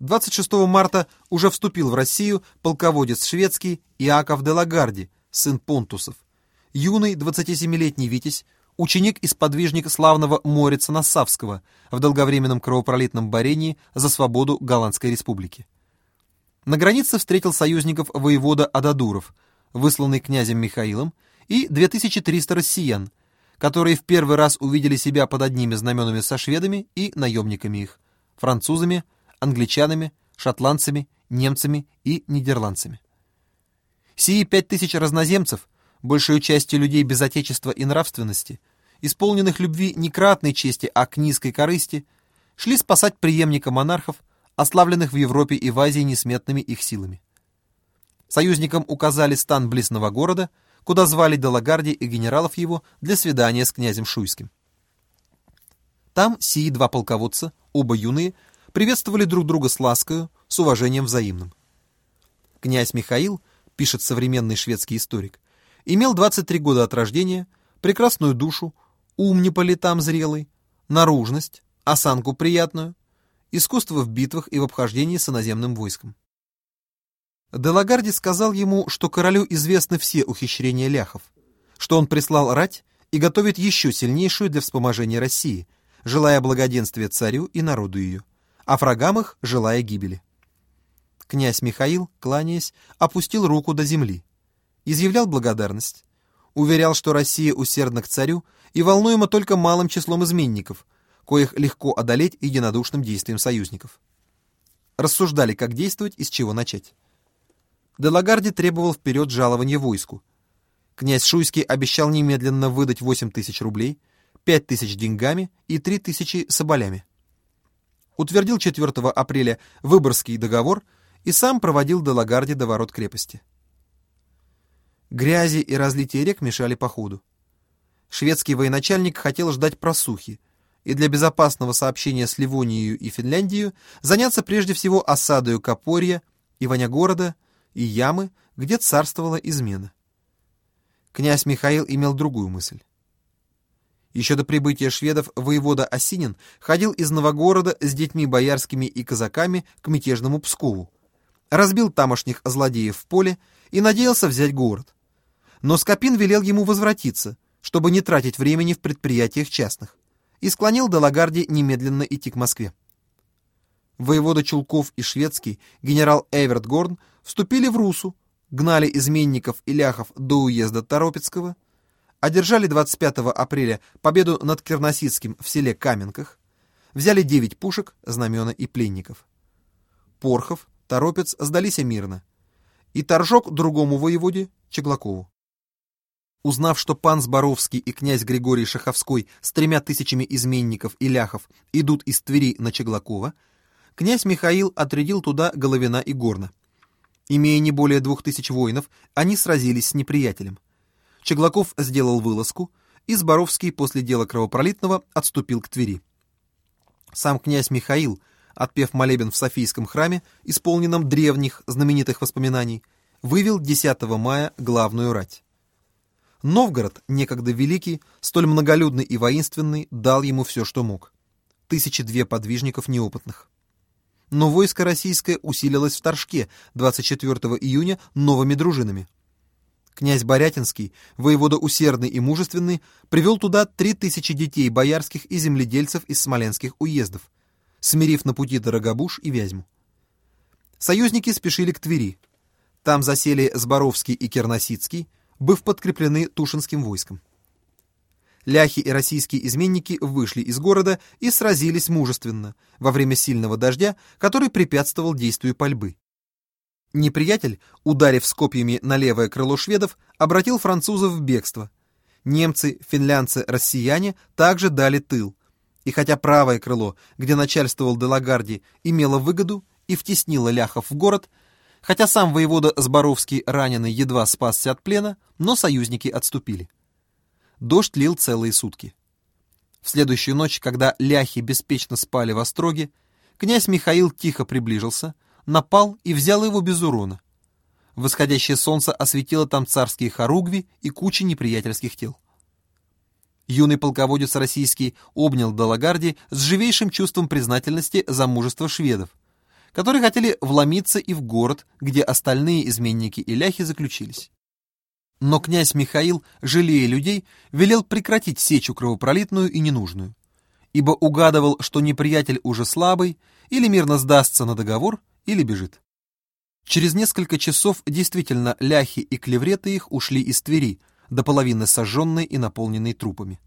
26 марта уже вступил в Россию полководец шведский Иаков де Лагарди, сын Понтусов, юный 27-летний витязь, ученик и сподвижник славного Морица Нассавского в долговременном кровопролитном борении за свободу Голландской республики. На границе встретил союзников воевода Ададуров, высланный князем Михаилом, и 2300 россиян, которые в первый раз увидели себя под одними знаменами со шведами и наемниками их, французами, англичанами, шотландцами, немцами и нидерландцами. Сии пять тысяч разноземцев, большую частью людей без отечества и нравственности, исполненных любви не к ратной чести, а к низкой корысти, шли спасать преемника монархов, ославленных в Европе и в Азии несметными их силами. Союзникам указали стан близного города, куда звали Делагарди и генералов его для свидания с князем Шуйским. Там сии два полководца, оба юные, приветствовали друг друга с ласкою, с уважением взаимным. Князь Михаил, пишет современный шведский историк, имел 23 года от рождения, прекрасную душу, ум не по летам зрелый, наружность, осанку приятную, искусство в битвах и в обхождении с иноземным войском. Делагарди сказал ему, что королю известны все ухищрения ляхов, что он прислал рать и готовит еще сильнейшую для вспоможения России, желая благоденствия царю и народу ее, а врагам их желая гибели. Князь Михаил, кланяясь, опустил руку до земли, изъявлял благодарность, уверял, что Россия усердна к царю и волнуема только малым числом изменников, коих легко одолеть единодушным действием союзников. Рассуждали, как действовать и с чего начать. Делагарди требовал вперед жалования войску. Князь Шуйский обещал немедленно выдать 8 тысяч рублей, 5 тысяч деньгами и 3 тысячи соболями. Утвердил 4 апреля Выборгский договор и сам проводил Делагарди до ворот крепости. Грязи и разлитие рек мешали походу. Шведский военачальник хотел ждать просухи и для безопасного сообщения с Ливонией и Финляндией заняться прежде всего осадою Копорья, Иванягорода, и ямы, где царствовала измена. Князь Михаил имел другую мысль. Еще до прибытия шведов воевода Осинин ходил из Новогорода с детьми боярскими и казаками к мятежному Пскову, разбил тамошних злодеев в поле и надеялся взять город. Но Скопин велел ему возвратиться, чтобы не тратить времени в предприятиях частных, и склонил Делагарди немедленно идти к Москве. Воевода Чулков и шведский генерал Эверт Горн вступили в Русу, гнали изменников и ляхов до уезда Торопецкого, одержали 25 апреля победу над Керносицким в селе Каменках, взяли 9 пушек, знамена и пленников. Порхов, Торопец сдались мирно, и торжок другому воеводе, Чеглакову. Узнав, что пан Зборовский и князь Григорий Шаховской с тремя тысячами изменников и ляхов идут из Твери на Чеглакова, князь Михаил отрядил туда Головина и Горна. Имея не более двух тысяч воинов, они сразились с неприятелем. Чеглаков сделал вылазку, и Зборовский после дела кровопролитного отступил к Твери. Сам князь Михаил, отпев молебен в Софийском храме, исполненном древних знаменитых воспоминаний, вывел 10 мая главную рать. Новгород, некогда великий, столь многолюдный и воинственный, дал ему все, что мог. Тысячи две подвижников неопытных но войско российское усилилось в Торжке 24 июня новыми дружинами. Князь Борятинский, воевода усердный и мужественный, привел туда три тысячи детей боярских и земледельцев из смоленских уездов, смирив на пути Дорогобуш и Вязьму. Союзники спешили к Твери. Там засели Зборовский и Керносицкий, быв подкреплены Тушинским войском ляхи и российские изменники вышли из города и сразились мужественно во время сильного дождя, который препятствовал действию пальбы. Неприятель, ударив скопьями на левое крыло шведов, обратил французов в бегство. Немцы, финлянцы, россияне также дали тыл. И хотя правое крыло, где начальствовал Делагарди, имело выгоду и втеснило ляхов в город, хотя сам воевода Зборовский раненый едва спасся от плена, но союзники отступили. Дождь лил целые сутки. В следующую ночь, когда ляхи беспечно спали в остроге, князь Михаил тихо приближился, напал и взял его без урона. Восходящее солнце осветило там царские хоругви и кучи неприятельских тел. Юный полководец российский обнял Далагарди с живейшим чувством признательности за мужество шведов, которые хотели вломиться и в город, где остальные изменники и ляхи заключились. Но князь Михаил, жалея людей, велел прекратить сечу кровопролитную и ненужную, ибо угадывал, что неприятель уже слабый, или мирно сдастся на договор, или бежит. Через несколько часов действительно ляхи и клевреты их ушли из Твери, до половины сожженной и наполненной трупами.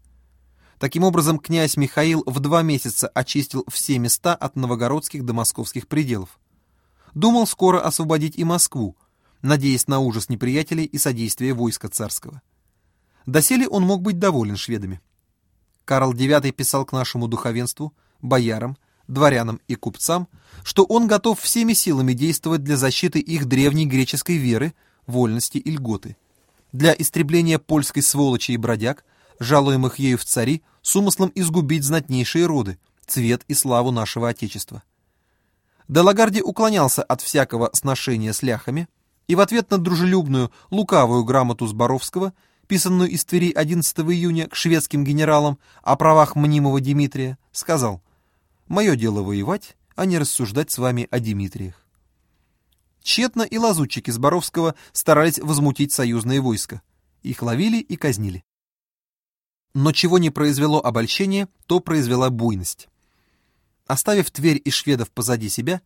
Таким образом, князь Михаил в два месяца очистил все места от новогородских до московских пределов. Думал скоро освободить и Москву, надеясь на ужас неприятелей и содействие войска царского. Доселе он мог быть доволен шведами. Карл IX писал к нашему духовенству, боярам, дворянам и купцам, что он готов всеми силами действовать для защиты их древней греческой веры, вольности и льготы, для истребления польской сволочи и бродяг, жалуемых ею в цари, с умыслом изгубить знатнейшие роды, цвет и славу нашего Отечества. Делагарди уклонялся от всякого сношения с ляхами и в ответ на дружелюбную, лукавую грамоту Зборовского, писанную из Твери 11 июня к шведским генералам о правах мнимого Дмитрия, сказал «Мое дело воевать, а не рассуждать с вами о Дмитриях». Тщетно и лазутчики Зборовского старались возмутить союзные войска. Их ловили и казнили. Но чего не произвело обольщение, то произвела буйность. Оставив Тверь и шведов позади себя,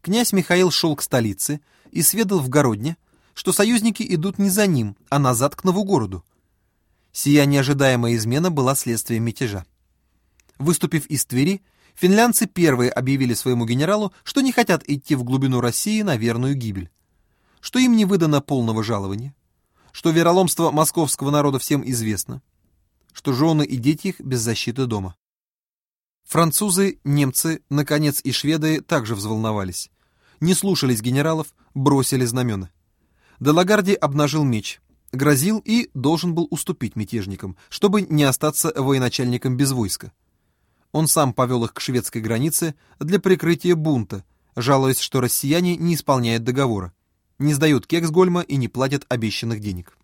князь Михаил шел к столице и сведал в Городне, что союзники идут не за ним, а назад к Новогороду. Сия неожидаемая измена была следствием мятежа. Выступив из Твери, финлянцы первые объявили своему генералу, что не хотят идти в глубину России на верную гибель, что им не выдано полного жалования, что вероломство московского народа всем известно, что жены и дети их без защиты дома. Французы, немцы, наконец и шведы также взволновались. Не слушались генералов, бросили знамена. Делагарди обнажил меч, грозил и должен был уступить мятежникам, чтобы не остаться военачальником без войска. Он сам повел их к шведской границе для прикрытия бунта, жалуясь, что россияне не исполняют договора, не сдают Кексгольма и не платят обещанных денег.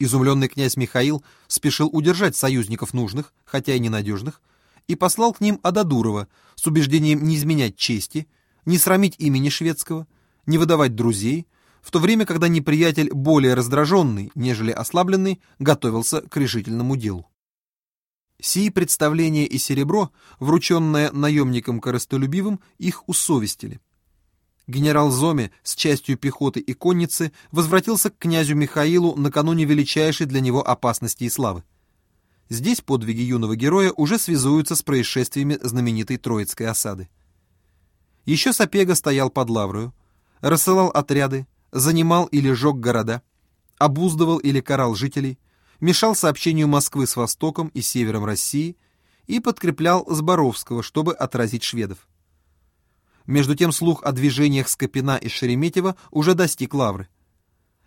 Изумленный князь Михаил спешил удержать союзников нужных, хотя и ненадежных, и послал к ним Ададурова с убеждением не изменять чести, не срамить имени шведского, не выдавать друзей, в то время, когда неприятель более раздраженный, нежели ослабленный, готовился к решительному делу. Сии представления и серебро, врученное наемникам корыстолюбивым, их усовестили генерал Зоме с частью пехоты и конницы возвратился к князю Михаилу накануне величайшей для него опасности и славы. Здесь подвиги юного героя уже связуются с происшествиями знаменитой Троицкой осады. Еще Сапега стоял под Лаврою, рассылал отряды, занимал или жег города, обуздывал или карал жителей, мешал сообщению Москвы с востоком и севером России и подкреплял Зборовского, чтобы отразить шведов. Между тем слух о движениях Скопина и Шереметьева уже достиг Лавры.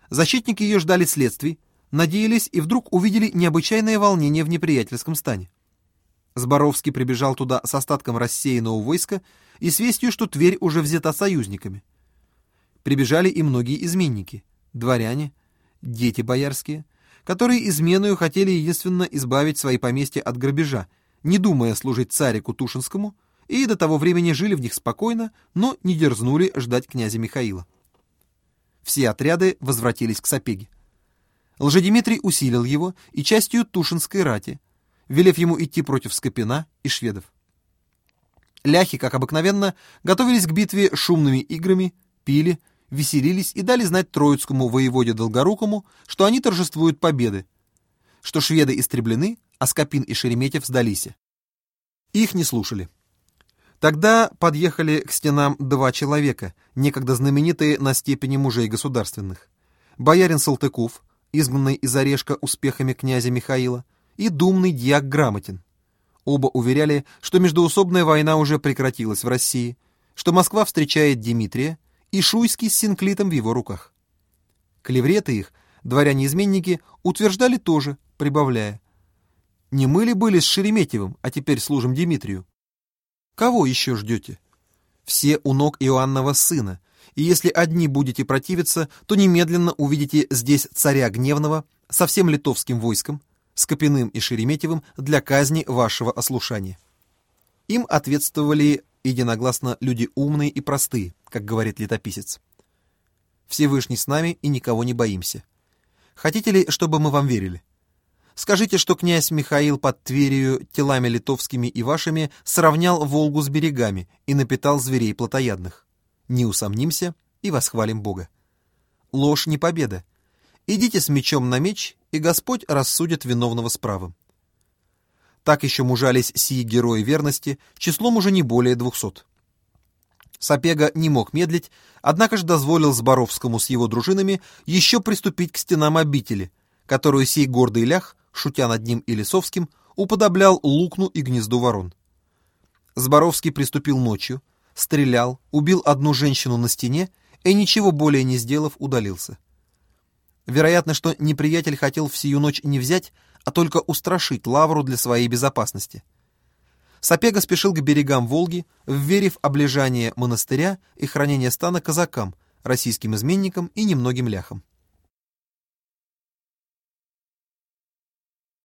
Защитники ее ждали следствий, надеялись и вдруг увидели необычайное волнение в неприятельском стане. Зборовский прибежал туда с остатком рассеянного войска и с вестью, что Тверь уже взята союзниками. Прибежали и многие изменники, дворяне, дети боярские, которые изменою хотели единственно избавить свои поместья от грабежа, не думая служить царику Тушинскому, и до того времени жили в них спокойно, но не дерзнули ждать князя Михаила. Все отряды возвратились к Сапеге. Лжедимитрий усилил его и частью Тушинской рати, велев ему идти против Скопина и шведов. Ляхи, как обыкновенно, готовились к битве шумными играми, пили, веселились и дали знать троицкому воеводе Долгорукому, что они торжествуют победы, что шведы истреблены, а Скопин и Шереметьев сдались. Их не слушали. Тогда подъехали к стенам два человека, некогда знаменитые на степени мужей государственных. Боярин Салтыков, изгнанный из Орешка успехами князя Михаила, и думный дьяк Грамотин. Оба уверяли, что междоусобная война уже прекратилась в России, что Москва встречает Дмитрия, и Шуйский с Синклитом в его руках. Клевреты их, дворяне-изменники, утверждали тоже, прибавляя. «Не мы ли были с Шереметьевым, а теперь служим Дмитрию?» Кого еще ждете? Все у ног Иоаннова сына, и если одни будете противиться, то немедленно увидите здесь царя гневного со всем литовским войском, с Копиным и Шереметьевым для казни вашего ослушания. Им ответствовали единогласно люди умные и простые, как говорит летописец. Всевышний с нами и никого не боимся. Хотите ли, чтобы мы вам верили? Скажите, что князь Михаил под Тверью телами литовскими и вашими сравнял Волгу с берегами и напитал зверей плотоядных. Не усомнимся и восхвалим Бога. Ложь не победа. Идите с мечом на меч, и Господь рассудит виновного с правым. Так еще мужались сии герои верности, числом уже не более двухсот. Сапега не мог медлить, однако же дозволил Зборовскому с его дружинами еще приступить к стенам обители, которую сей гордый лях, шутя над ним и Лисовским, уподоблял лукну и гнезду ворон. Зборовский приступил ночью, стрелял, убил одну женщину на стене и, ничего более не сделав, удалился. Вероятно, что неприятель хотел в сию ночь не взять, а только устрашить Лавру для своей безопасности. Сапега спешил к берегам Волги, вверив облежание монастыря и хранение стана казакам, российским изменникам и немногим ляхам.